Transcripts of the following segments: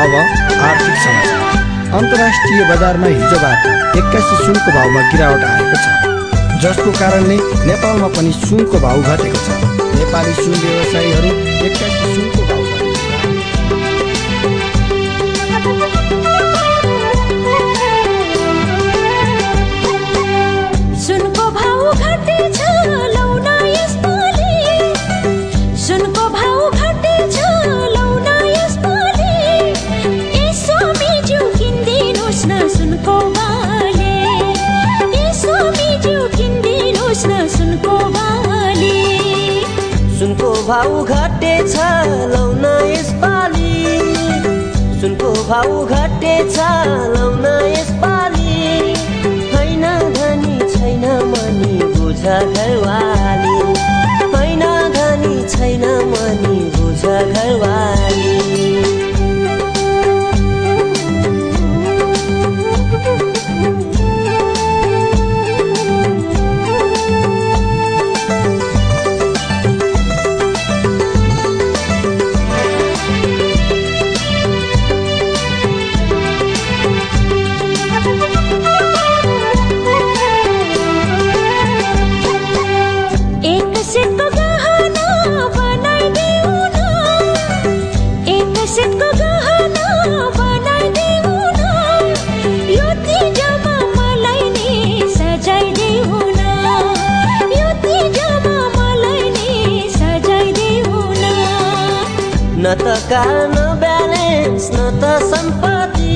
अब आर्थिक समाचार। अन्तर्राष्ट्रिय बजारमा हिजोबाट एक्कासी सुनको भाउमा गिरावट आएको छ। जसको कारणले नेपालमा पनि सुनको भाउ घटेको छ। नेपाली सुन व्यवसायीहरू एक्कासी सुनको भाउ छ। सुनको घटेछ। भाउ घटेछ लौन यसपालि। सुनको भाउ घटेछ लौन यसपालि। होइन धनी छैन मनी बुझ घरवाली। होइन धनी छैन न। त कार न। ब्यालेन्स न। त सम्पत्ति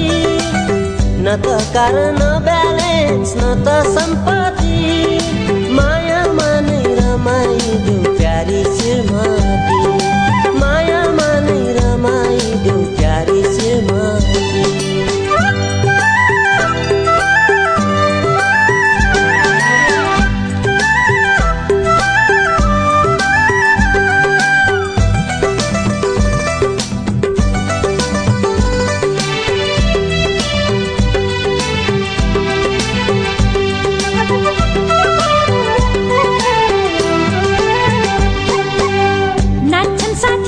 न त कार न ब्यालेन्स न त सम्पत्ति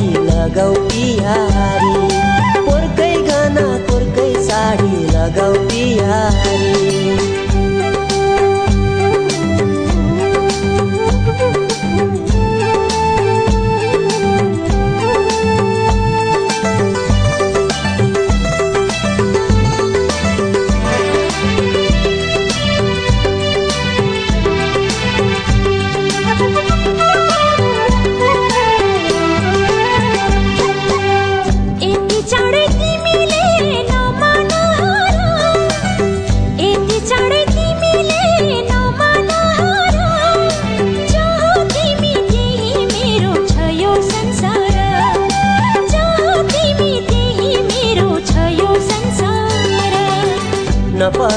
लगाऊ पिहारी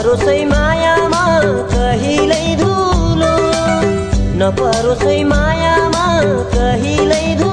नपरोसै मायामा कहिल्यै धुलो नपरोसै मायामा कहिल्यै धुलो।